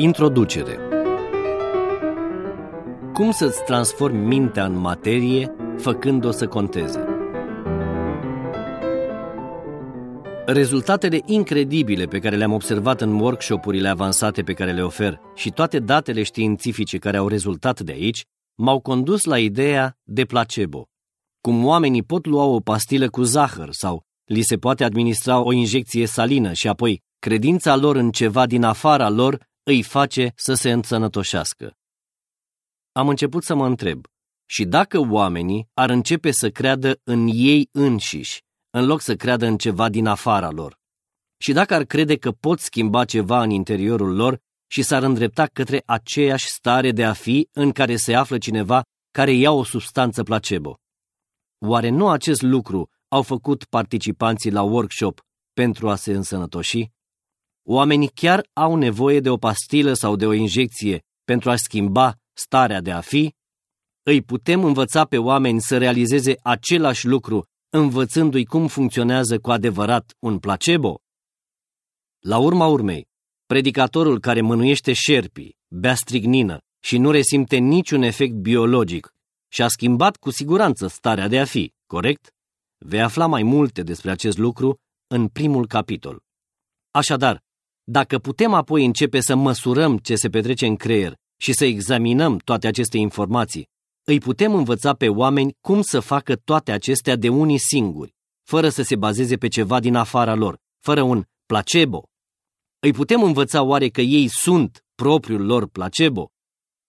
Introducere Cum să-ți transformi mintea în materie, făcând-o să conteze? Rezultatele incredibile pe care le-am observat în workshopurile avansate pe care le ofer și toate datele științifice care au rezultat de aici m-au condus la ideea de placebo. Cum oamenii pot lua o pastilă cu zahăr sau li se poate administra o injecție salină și apoi credința lor în ceva din afara lor îi face să se însănătoșească. Am început să mă întreb, și dacă oamenii ar începe să creadă în ei înșiși, în loc să creadă în ceva din afara lor? Și dacă ar crede că pot schimba ceva în interiorul lor și s-ar îndrepta către aceeași stare de a fi în care se află cineva care ia o substanță placebo? Oare nu acest lucru au făcut participanții la workshop pentru a se însănătoși? Oamenii chiar au nevoie de o pastilă sau de o injecție pentru a schimba starea de a fi? Îi putem învăța pe oameni să realizeze același lucru, învățându-i cum funcționează cu adevărat un placebo? La urma urmei, predicatorul care mânuiește șerpii, bea strignină și nu resimte niciun efect biologic și-a schimbat cu siguranță starea de a fi, corect? Vei afla mai multe despre acest lucru în primul capitol. Așadar, dacă putem apoi începe să măsurăm ce se petrece în creier și să examinăm toate aceste informații, îi putem învăța pe oameni cum să facă toate acestea de unii singuri, fără să se bazeze pe ceva din afara lor, fără un placebo. Îi putem învăța oare că ei sunt propriul lor placebo?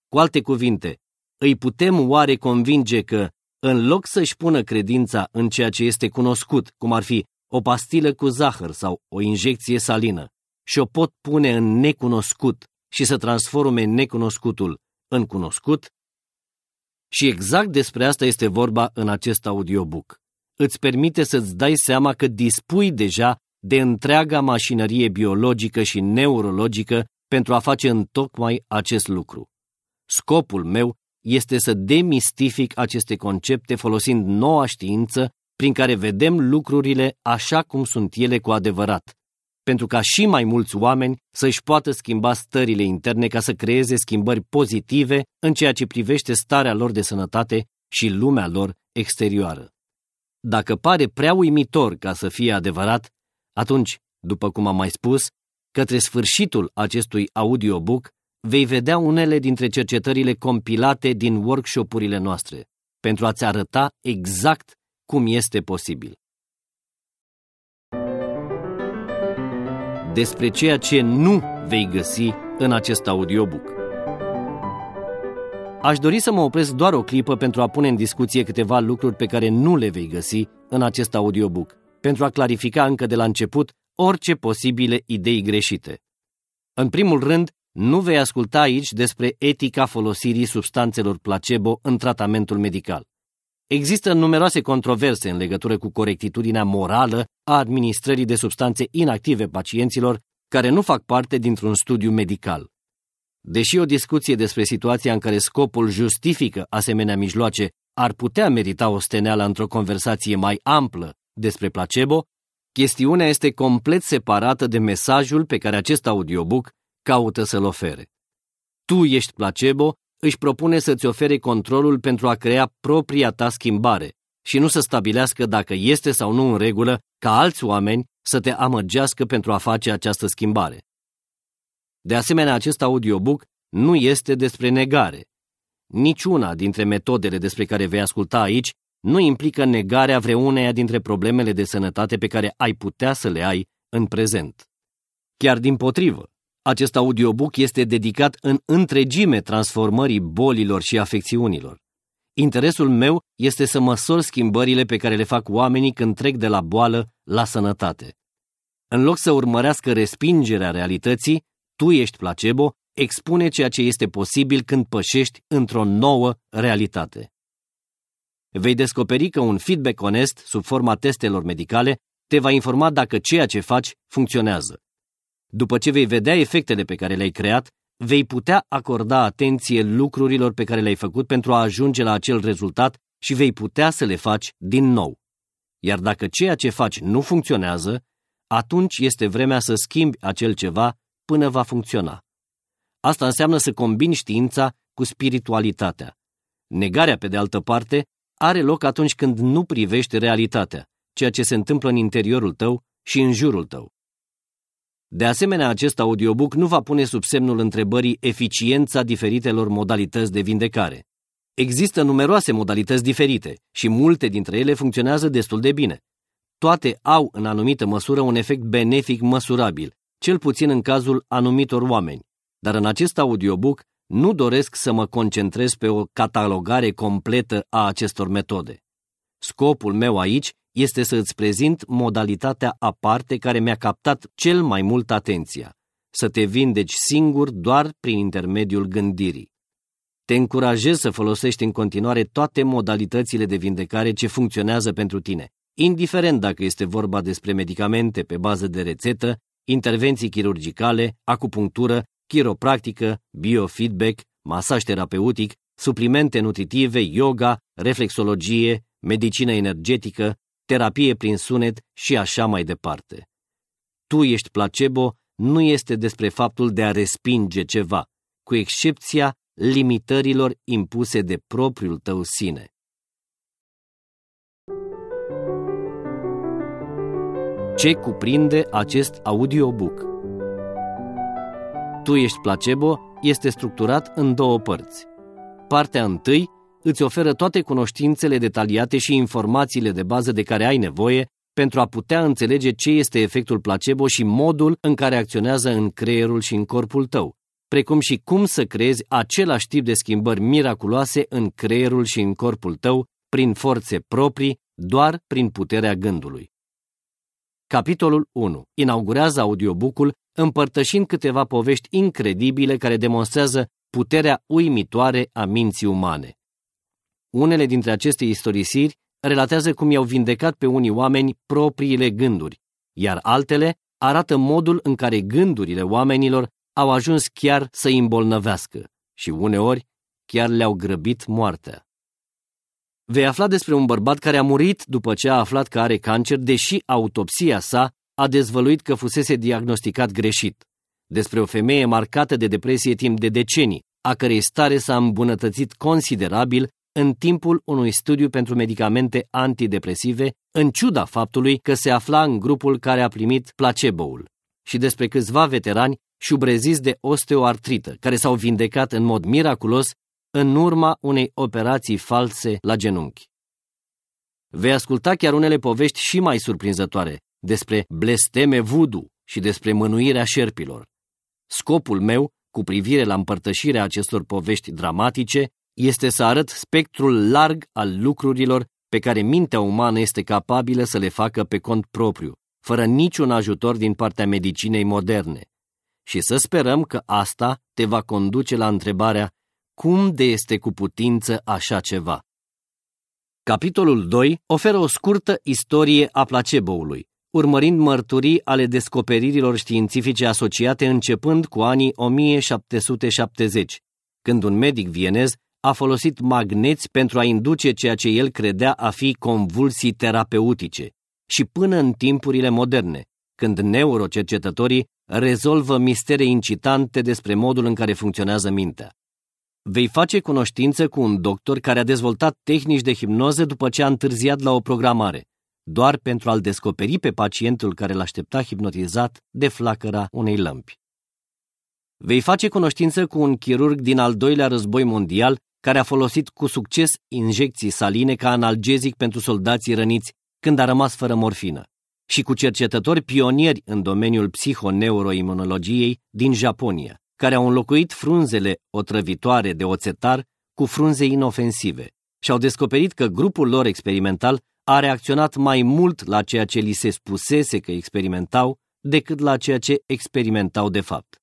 Cu alte cuvinte, îi putem oare convinge că, în loc să-și pună credința în ceea ce este cunoscut, cum ar fi o pastilă cu zahăr sau o injecție salină, și o pot pune în necunoscut și să transforme necunoscutul în cunoscut? Și exact despre asta este vorba în acest audiobook. Îți permite să-ți dai seama că dispui deja de întreaga mașinărie biologică și neurologică pentru a face în tocmai acest lucru. Scopul meu este să demistific aceste concepte folosind noua știință prin care vedem lucrurile așa cum sunt ele cu adevărat, pentru ca și mai mulți oameni să-și poată schimba stările interne ca să creeze schimbări pozitive în ceea ce privește starea lor de sănătate și lumea lor exterioară. Dacă pare prea uimitor ca să fie adevărat, atunci, după cum am mai spus, către sfârșitul acestui audiobook vei vedea unele dintre cercetările compilate din workshopurile noastre, pentru a-ți arăta exact cum este posibil. Despre ceea ce nu vei găsi în acest audiobook. Aș dori să mă opresc doar o clipă pentru a pune în discuție câteva lucruri pe care nu le vei găsi în acest audiobook, pentru a clarifica încă de la început orice posibile idei greșite. În primul rând, nu vei asculta aici despre etica folosirii substanțelor placebo în tratamentul medical. Există numeroase controverse în legătură cu corectitudinea morală a administrării de substanțe inactive pacienților care nu fac parte dintr-un studiu medical. Deși o discuție despre situația în care scopul justifică asemenea mijloace ar putea merita o steneală într-o conversație mai amplă despre placebo, chestiunea este complet separată de mesajul pe care acest audiobook caută să-l ofere. Tu ești placebo își propune să-ți ofere controlul pentru a crea propria ta schimbare și nu să stabilească dacă este sau nu în regulă ca alți oameni să te amăgească pentru a face această schimbare. De asemenea, acest audiobook nu este despre negare. Niciuna dintre metodele despre care vei asculta aici nu implică negarea vreuneia dintre problemele de sănătate pe care ai putea să le ai în prezent. Chiar din potrivă, acest audiobook este dedicat în întregime transformării bolilor și afecțiunilor. Interesul meu este să măsor schimbările pe care le fac oamenii când trec de la boală la sănătate. În loc să urmărească respingerea realității, tu ești placebo, expune ceea ce este posibil când pășești într-o nouă realitate. Vei descoperi că un feedback onest, sub forma testelor medicale, te va informa dacă ceea ce faci funcționează. După ce vei vedea efectele pe care le-ai creat, vei putea acorda atenție lucrurilor pe care le-ai făcut pentru a ajunge la acel rezultat și vei putea să le faci din nou. Iar dacă ceea ce faci nu funcționează, atunci este vremea să schimbi acel ceva până va funcționa. Asta înseamnă să combini știința cu spiritualitatea. Negarea, pe de altă parte, are loc atunci când nu privești realitatea, ceea ce se întâmplă în interiorul tău și în jurul tău. De asemenea, acest audiobook nu va pune sub semnul întrebării eficiența diferitelor modalități de vindecare. Există numeroase modalități diferite și multe dintre ele funcționează destul de bine. Toate au, în anumită măsură, un efect benefic măsurabil, cel puțin în cazul anumitor oameni. Dar în acest audiobook nu doresc să mă concentrez pe o catalogare completă a acestor metode. Scopul meu aici este să îți prezint modalitatea aparte care mi-a captat cel mai mult atenția, să te vindeci singur doar prin intermediul gândirii. Te încurajez să folosești în continuare toate modalitățile de vindecare ce funcționează pentru tine, indiferent dacă este vorba despre medicamente pe bază de rețetă, intervenții chirurgicale, acupunctură, chiropractică, biofeedback, masaj terapeutic, suplimente nutritive, yoga, reflexologie, medicină energetică, terapie prin sunet și așa mai departe. Tu ești placebo nu este despre faptul de a respinge ceva, cu excepția limitărilor impuse de propriul tău sine. Ce cuprinde acest audiobook? Tu ești placebo este structurat în două părți. Partea întâi îți oferă toate cunoștințele detaliate și informațiile de bază de care ai nevoie pentru a putea înțelege ce este efectul placebo și modul în care acționează în creierul și în corpul tău, precum și cum să creezi același tip de schimbări miraculoase în creierul și în corpul tău prin forțe proprii, doar prin puterea gândului. Capitolul 1 inaugurează audiobookul împărtășind câteva povești incredibile care demonstrează puterea uimitoare a minții umane. Unele dintre aceste istorisiri relatează cum i-au vindecat pe unii oameni propriile gânduri, iar altele arată modul în care gândurile oamenilor au ajuns chiar să îi îmbolnăvească și uneori chiar le-au grăbit moartea. Vei afla despre un bărbat care a murit după ce a aflat că are cancer, deși autopsia sa a dezvăluit că fusese diagnosticat greșit. Despre o femeie marcată de depresie timp de decenii, a cărei stare s-a îmbunătățit considerabil în timpul unui studiu pentru medicamente antidepresive, în ciuda faptului că se afla în grupul care a primit placebo-ul, și despre câțiva veterani șubreziți de osteoartrită, care s-au vindecat în mod miraculos în urma unei operații false la genunchi. Vei asculta chiar unele povești și mai surprinzătoare despre blesteme voodoo și despre mânuirea șerpilor. Scopul meu, cu privire la împărtășirea acestor povești dramatice, este să arăt spectrul larg al lucrurilor pe care mintea umană este capabilă să le facă pe cont propriu, fără niciun ajutor din partea medicinei moderne. Și să sperăm că asta te va conduce la întrebarea cum de este cu putință așa ceva? Capitolul 2 oferă o scurtă istorie a placeboului, urmărind mărturii ale descoperirilor științifice asociate începând cu anii 1770, când un medic vienez a folosit magneți pentru a induce ceea ce el credea a fi convulsii terapeutice, și până în timpurile moderne, când neurocercetătorii rezolvă mistere incitante despre modul în care funcționează mintea. Vei face cunoștință cu un doctor care a dezvoltat tehnici de hipnoză după ce a întârziat la o programare, doar pentru a-l descoperi pe pacientul care l-aștepta hipnotizat de flacăra unei lămpi. Vei face cunoștință cu un chirurg din al doilea război mondial care a folosit cu succes injecții saline ca analgezic pentru soldații răniți când a rămas fără morfină, și cu cercetători pionieri în domeniul psihoneuroimunologiei din Japonia, care au înlocuit frunzele otrăvitoare de oțetar cu frunze inofensive și au descoperit că grupul lor experimental a reacționat mai mult la ceea ce li se spusese că experimentau decât la ceea ce experimentau de fapt.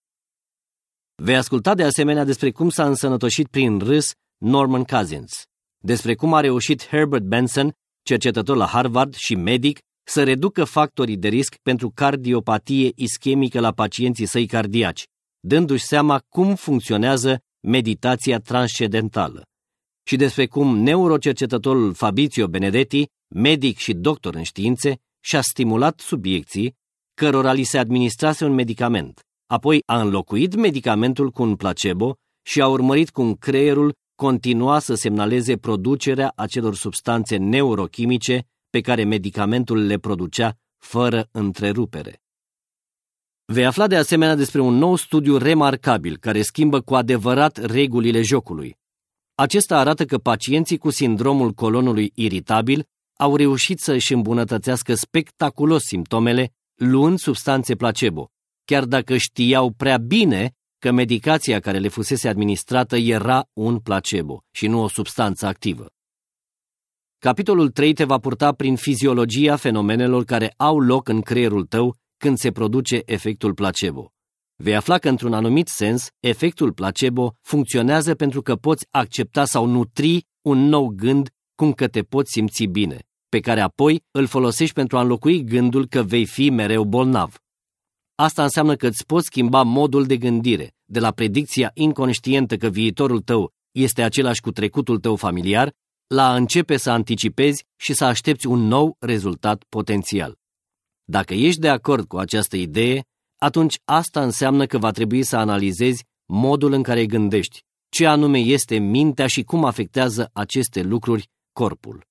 Vei asculta de asemenea despre cum s-a însănătoșit prin râs Norman Cousins, despre cum a reușit Herbert Benson, cercetător la Harvard și medic, să reducă factorii de risc pentru cardiopatie ischemică la pacienții săi cardiaci, dându-și seama cum funcționează meditația transcendentală. Și despre cum neurocercetătorul Fabrizio Benedetti, medic și doctor în științe, și-a stimulat subiecții cărora li se administrase un medicament, apoi a înlocuit medicamentul cu un placebo și a urmărit cum creierul continua să semnaleze producerea acelor substanțe neurochimice pe care medicamentul le producea fără întrerupere. Vei afla de asemenea despre un nou studiu remarcabil care schimbă cu adevărat regulile jocului. Acesta arată că pacienții cu sindromul colonului iritabil au reușit să își îmbunătățească spectaculos simptomele luând substanțe placebo, chiar dacă știau prea bine că medicația care le fusese administrată era un placebo și nu o substanță activă. Capitolul 3 te va purta prin fiziologia fenomenelor care au loc în creierul tău când se produce efectul placebo. Vei afla că, într-un anumit sens, efectul placebo funcționează pentru că poți accepta sau nutri un nou gând cum că te poți simți bine, pe care apoi îl folosești pentru a înlocui gândul că vei fi mereu bolnav. Asta înseamnă că îți poți schimba modul de gândire, de la predicția inconștientă că viitorul tău este același cu trecutul tău familiar, la a începe să anticipezi și să aștepți un nou rezultat potențial. Dacă ești de acord cu această idee, atunci asta înseamnă că va trebui să analizezi modul în care gândești, ce anume este mintea și cum afectează aceste lucruri corpul.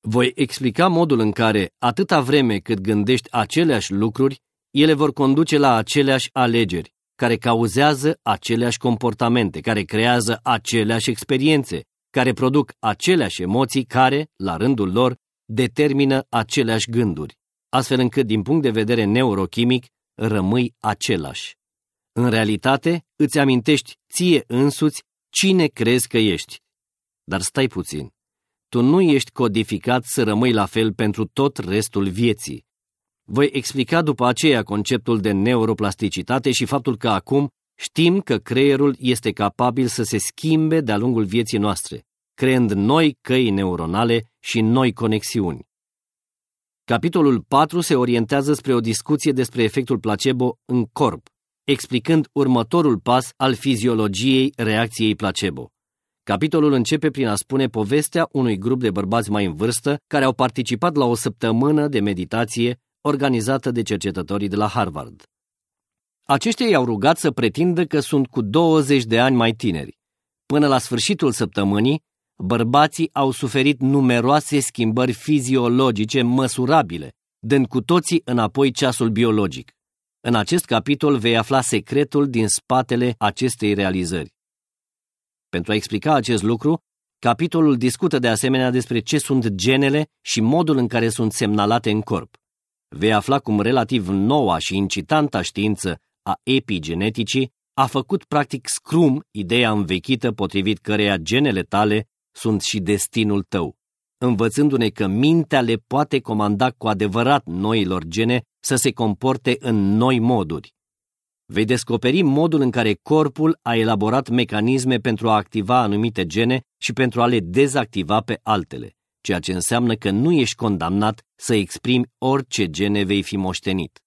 Voi explica modul în care, atâta vreme cât gândești aceleași lucruri, ele vor conduce la aceleași alegeri, care cauzează aceleași comportamente, care creează aceleași experiențe, care produc aceleași emoții care, la rândul lor, determină aceleași gânduri, astfel încât, din punct de vedere neurochimic, rămâi același. În realitate, îți amintești ție însuți cine crezi că ești. Dar stai puțin. Tu nu ești codificat să rămâi la fel pentru tot restul vieții. Voi explica după aceea conceptul de neuroplasticitate și faptul că acum știm că creierul este capabil să se schimbe de-a lungul vieții noastre, creând noi căi neuronale și noi conexiuni. Capitolul 4 se orientează spre o discuție despre efectul placebo în corp, explicând următorul pas al fiziologiei reacției placebo. Capitolul începe prin a spune povestea unui grup de bărbați mai în vârstă care au participat la o săptămână de meditație organizată de cercetătorii de la Harvard. Aceștia i-au rugat să pretindă că sunt cu 20 de ani mai tineri. Până la sfârșitul săptămânii, bărbații au suferit numeroase schimbări fiziologice măsurabile, dând cu toții înapoi ceasul biologic. În acest capitol vei afla secretul din spatele acestei realizări. Pentru a explica acest lucru, capitolul discută de asemenea despre ce sunt genele și modul în care sunt semnalate în corp. Vei afla cum relativ noua și incitanta știință a epigeneticii a făcut practic scrum ideea învechită potrivit căreia genele tale sunt și destinul tău, învățându-ne că mintea le poate comanda cu adevărat noilor gene să se comporte în noi moduri. Vei descoperi modul în care corpul a elaborat mecanisme pentru a activa anumite gene și pentru a le dezactiva pe altele, ceea ce înseamnă că nu ești condamnat să exprimi orice gene vei fi moștenit.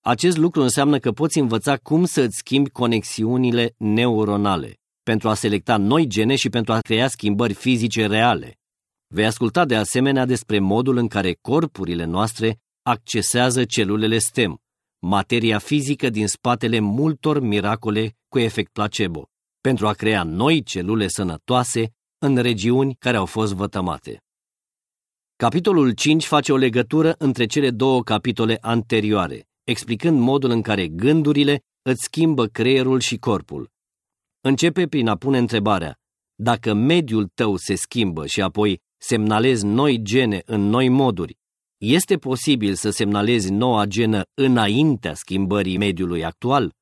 Acest lucru înseamnă că poți învăța cum să îți schimbi conexiunile neuronale, pentru a selecta noi gene și pentru a crea schimbări fizice reale. Vei asculta de asemenea despre modul în care corpurile noastre accesează celulele STEM, materia fizică din spatele multor miracole cu efect placebo, pentru a crea noi celule sănătoase în regiuni care au fost vătămate. Capitolul 5 face o legătură între cele două capitole anterioare, explicând modul în care gândurile îți schimbă creierul și corpul. Începe prin a pune întrebarea, dacă mediul tău se schimbă și apoi semnalezi noi gene în noi moduri, este posibil să semnalezi noua genă înaintea schimbării mediului actual?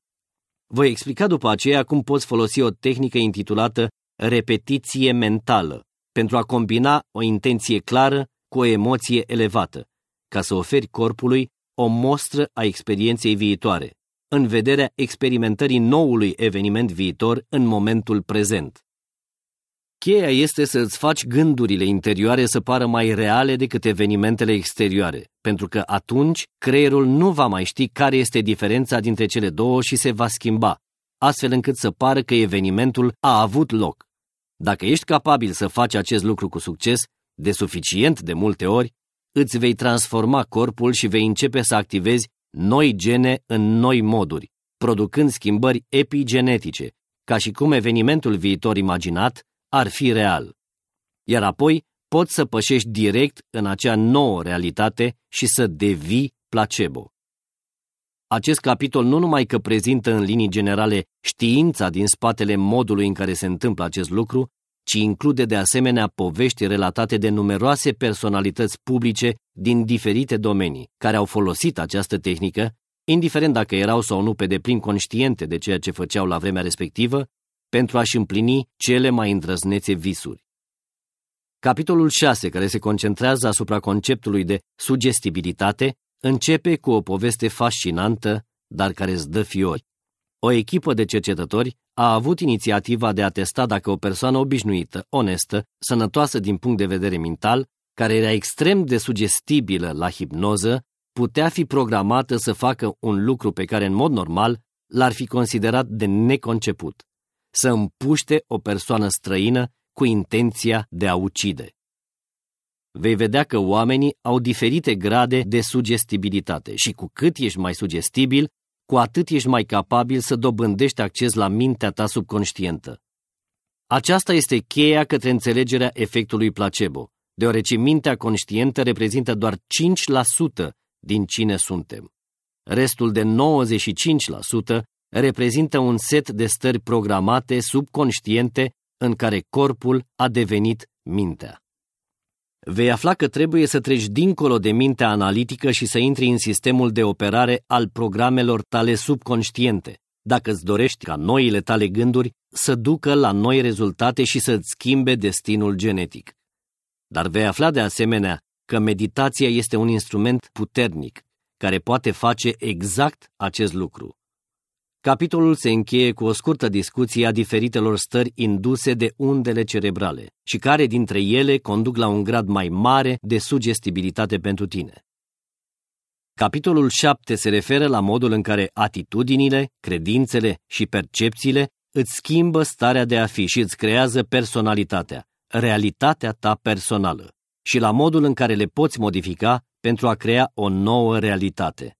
Voi explica după aceea cum poți folosi o tehnică intitulată repetiție mentală pentru a combina o intenție clară cu o emoție elevată, ca să oferi corpului o mostră a experienței viitoare, în vederea experimentării noului eveniment viitor în momentul prezent. Cheia este să îți faci gândurile interioare să pară mai reale decât evenimentele exterioare, pentru că atunci creierul nu va mai ști care este diferența dintre cele două și se va schimba, astfel încât să pară că evenimentul a avut loc. Dacă ești capabil să faci acest lucru cu succes, de suficient de multe ori, îți vei transforma corpul și vei începe să activezi noi gene în noi moduri, producând schimbări epigenetice, ca și cum evenimentul viitor imaginat ar fi real. Iar apoi poți să pășești direct în acea nouă realitate și să devii placebo. Acest capitol nu numai că prezintă în linii generale știința din spatele modului în care se întâmplă acest lucru, ci include de asemenea povești relatate de numeroase personalități publice din diferite domenii, care au folosit această tehnică, indiferent dacă erau sau nu pe deplin conștiente de ceea ce făceau la vremea respectivă, pentru a-și împlini cele mai îndrăznețe visuri. Capitolul 6, care se concentrează asupra conceptului de sugestibilitate, începe cu o poveste fascinantă, dar care îți dă fiori. O echipă de cercetători a avut inițiativa de a testa dacă o persoană obișnuită, onestă, sănătoasă din punct de vedere mental, care era extrem de sugestibilă la hipnoză, putea fi programată să facă un lucru pe care în mod normal l-ar fi considerat de neconceput, să împuște o persoană străină cu intenția de a ucide. Vei vedea că oamenii au diferite grade de sugestibilitate și cu cât ești mai sugestibil, cu atât ești mai capabil să dobândești acces la mintea ta subconștientă. Aceasta este cheia către înțelegerea efectului placebo, deoarece mintea conștientă reprezintă doar 5% din cine suntem. Restul de 95% reprezintă un set de stări programate subconștiente în care corpul a devenit mintea. Vei afla că trebuie să treci dincolo de mintea analitică și să intri în sistemul de operare al programelor tale subconștiente, dacă îți dorești ca noile tale gânduri să ducă la noi rezultate și să-ți schimbe destinul genetic. Dar vei afla de asemenea că meditația este un instrument puternic care poate face exact acest lucru. Capitolul se încheie cu o scurtă discuție a diferitelor stări induse de undele cerebrale și care dintre ele conduc la un grad mai mare de sugestibilitate pentru tine. Capitolul 7 se referă la modul în care atitudinile, credințele și percepțiile îți schimbă starea de a fi și îți creează personalitatea, realitatea ta personală, și la modul în care le poți modifica pentru a crea o nouă realitate.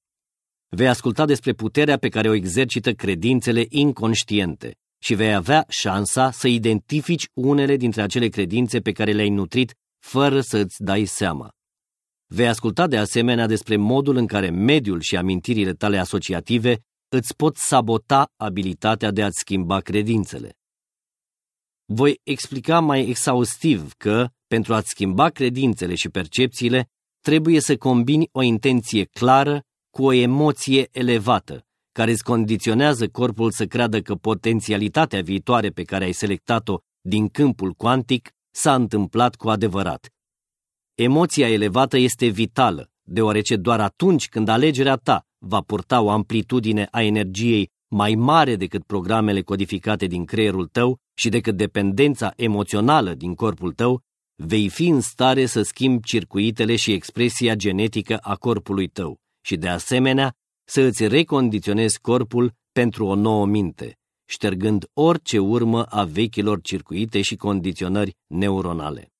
Vei asculta despre puterea pe care o exercită credințele inconștiente și vei avea șansa să identifici unele dintre acele credințe pe care le-ai nutrit fără să îți dai seama. Vei asculta de asemenea despre modul în care mediul și amintirile tale asociative îți pot sabota abilitatea de a-ți schimba credințele. Voi explica mai exhaustiv că, pentru a-ți schimba credințele și percepțiile, trebuie să combini o intenție clară cu o emoție elevată, care îți condiționează corpul să creadă că potențialitatea viitoare pe care ai selectat-o din câmpul cuantic s-a întâmplat cu adevărat. Emoția elevată este vitală, deoarece doar atunci când alegerea ta va purta o amplitudine a energiei mai mare decât programele codificate din creierul tău și decât dependența emoțională din corpul tău, vei fi în stare să schimbi circuitele și expresia genetică a corpului tău și, de asemenea, să îți recondiționezi corpul pentru o nouă minte, ștergând orice urmă a vechilor circuite și condiționări neuronale.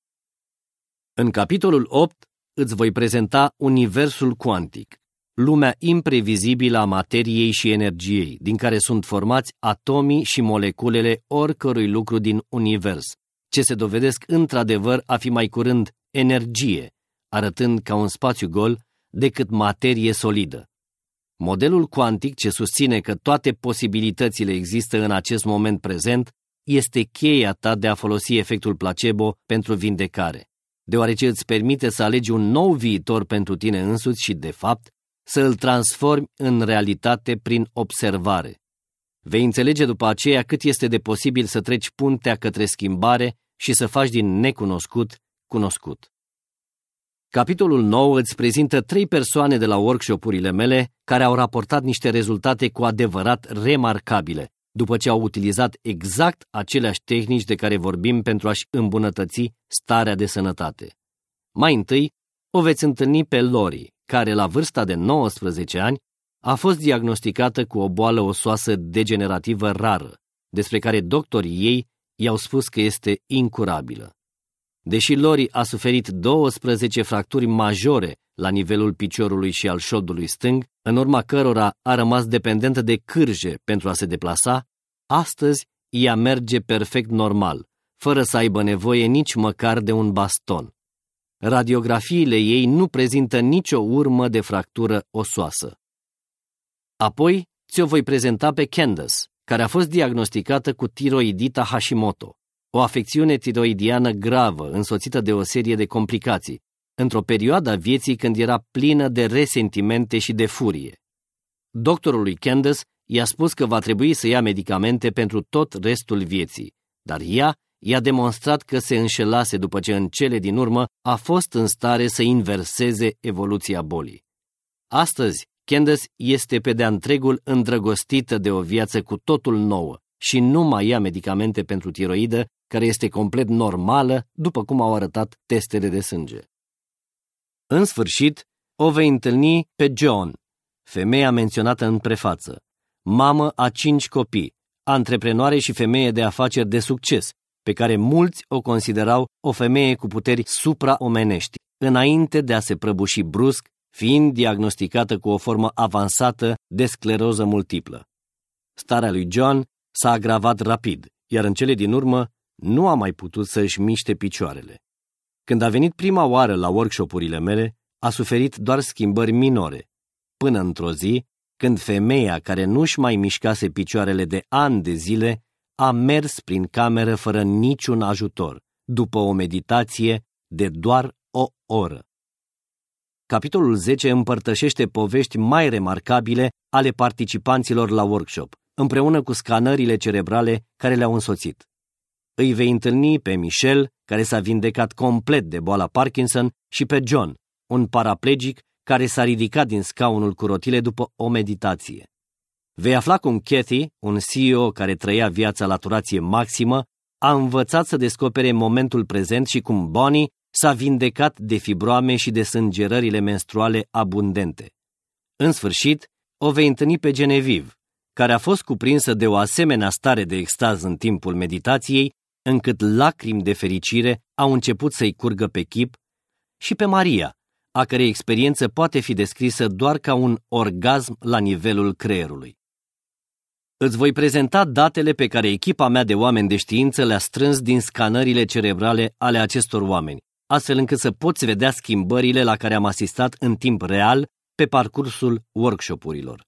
În capitolul 8 îți voi prezenta universul cuantic, lumea imprevizibilă a materiei și energiei, din care sunt formați atomii și moleculele oricărui lucru din univers, ce se dovedesc într-adevăr a fi mai curând energie, arătând ca un spațiu gol decât materie solidă. Modelul cuantic ce susține că toate posibilitățile există în acest moment prezent este cheia ta de a folosi efectul placebo pentru vindecare, deoarece îți permite să alegi un nou viitor pentru tine însuți și, de fapt, să îl transformi în realitate prin observare. Vei înțelege după aceea cât este de posibil să treci puntea către schimbare și să faci din necunoscut cunoscut. Capitolul 9 îți prezintă trei persoane de la workshopurile mele care au raportat niște rezultate cu adevărat remarcabile, după ce au utilizat exact aceleași tehnici de care vorbim pentru a-și îmbunătăți starea de sănătate. Mai întâi, o veți întâlni pe Lori, care la vârsta de 19 ani a fost diagnosticată cu o boală osoasă degenerativă rară, despre care doctorii ei i-au spus că este incurabilă. Deși Lori a suferit 12 fracturi majore la nivelul piciorului și al șoldului stâng, în urma cărora a rămas dependentă de cârje pentru a se deplasa, astăzi ea merge perfect normal, fără să aibă nevoie nici măcar de un baston. Radiografiile ei nu prezintă nicio urmă de fractură osoasă. Apoi ți-o voi prezenta pe Candace, care a fost diagnosticată cu tiroidita Hashimoto, o afecțiune tiroidiană gravă însoțită de o serie de complicații, într-o perioadă a vieții când era plină de resentimente și de furie. Doctorul lui Candace i-a spus că va trebui să ia medicamente pentru tot restul vieții, dar ea i-a demonstrat că se înșelase după ce în cele din urmă a fost în stare să inverseze evoluția bolii. Astăzi, Candace este pe de-a întregul îndrăgostită de o viață cu totul nouă și nu mai ia medicamente pentru tiroidă, care este complet normală, după cum au arătat testele de sânge. În sfârșit, o vei întâlni pe John, femeia menționată în prefață, mamă a cinci copii, antreprenoare și femeie de afaceri de succes, pe care mulți o considerau o femeie cu puteri supraomenești, înainte de a se prăbuși brusc, fiind diagnosticată cu o formă avansată de scleroză multiplă. Starea lui John s-a agravat rapid, iar în cele din urmă nu a mai putut să își miște picioarele. Când a venit prima oară la workshopurile mele, a suferit doar schimbări minore, până într-o zi, când femeia care nu-și mai mișcase picioarele de ani de zile a mers prin cameră fără niciun ajutor, după o meditație de doar o oră. Capitolul 10 împărtășește povești mai remarcabile ale participanților la workshop, împreună cu scanările cerebrale care le-au însoțit. Îi vei întâlni pe Michel, care s-a vindecat complet de boala Parkinson, și pe John, un paraplegic care s-a ridicat din scaunul cu rotile după o meditație. Vei afla cum Cathy, un CEO care trăia viața la turație maximă, a învățat să descopere momentul prezent și cum Bonnie s-a vindecat de fibroame și de sângerările menstruale abundente. În sfârșit, o vei întâlni pe Genevieve, care a fost cuprinsă de o asemenea stare de extaz în timpul meditației, încât lacrimi de fericire au început să-i curgă pe chip, și pe Maria, a cărei experiență poate fi descrisă doar ca un orgasm la nivelul creierului. Îți voi prezenta datele pe care echipa mea de oameni de știință le-a strâns din scanările cerebrale ale acestor oameni, astfel încât să poți vedea schimbările la care am asistat în timp real pe parcursul workshopurilor.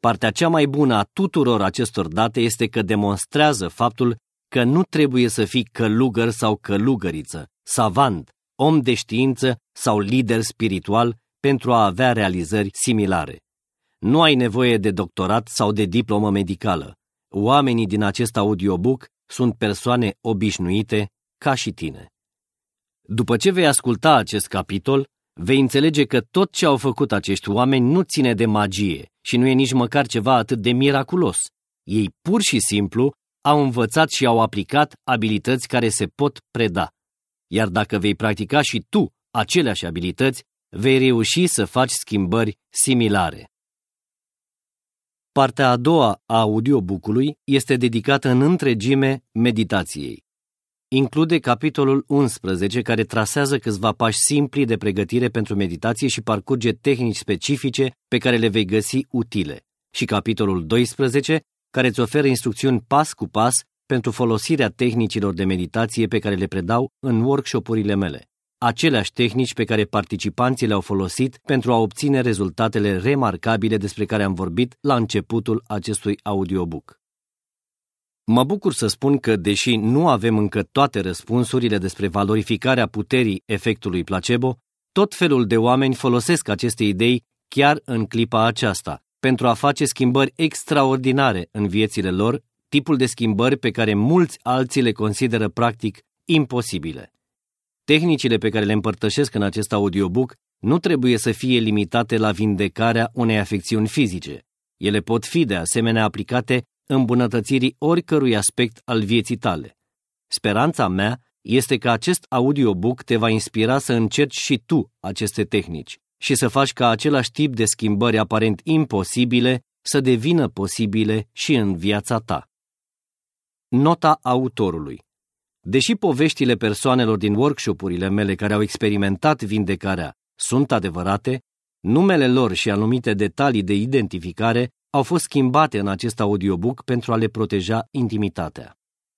Partea cea mai bună a tuturor acestor date este că demonstrează faptul că nu trebuie să fii călugăr sau călugăriță, savant, om de știință sau lider spiritual pentru a avea realizări similare. Nu ai nevoie de doctorat sau de diplomă medicală. Oamenii din acest audiobook sunt persoane obișnuite ca și tine. După ce vei asculta acest capitol, vei înțelege că tot ce au făcut acești oameni nu ține de magie și nu e nici măcar ceva atât de miraculos. Ei pur și simplu au învățat și au aplicat abilități care se pot preda. Iar dacă vei practica și tu aceleași abilități, vei reuși să faci schimbări similare. Partea a doua a audiobookului este dedicată în întregime meditației. Include capitolul 11 care trasează câțiva pași simpli de pregătire pentru meditație și parcurge tehnici specifice pe care le vei găsi utile și capitolul 12 care îți oferă instrucțiuni pas cu pas pentru folosirea tehnicilor de meditație pe care le predau în workshopurile mele aceleași tehnici pe care participanții le-au folosit pentru a obține rezultatele remarcabile despre care am vorbit la începutul acestui audiobook. Mă bucur să spun că, deși nu avem încă toate răspunsurile despre valorificarea puterii efectului placebo, tot felul de oameni folosesc aceste idei chiar în clipa aceasta, pentru a face schimbări extraordinare în viețile lor, tipul de schimbări pe care mulți alții le consideră practic imposibile. Tehnicile pe care le împărtășesc în acest audiobook nu trebuie să fie limitate la vindecarea unei afecțiuni fizice. Ele pot fi de asemenea aplicate îmbunătățirii oricărui aspect al vieții tale. Speranța mea este că acest audiobook te va inspira să încerci și tu aceste tehnici și să faci ca același tip de schimbări aparent imposibile să devină posibile și în viața ta. Nota autorului Deși poveștile persoanelor din workshopurile mele care au experimentat vindecarea sunt adevărate, Numele lor și anumite detalii de identificare au fost schimbate în acest audiobook pentru a le proteja intimitatea.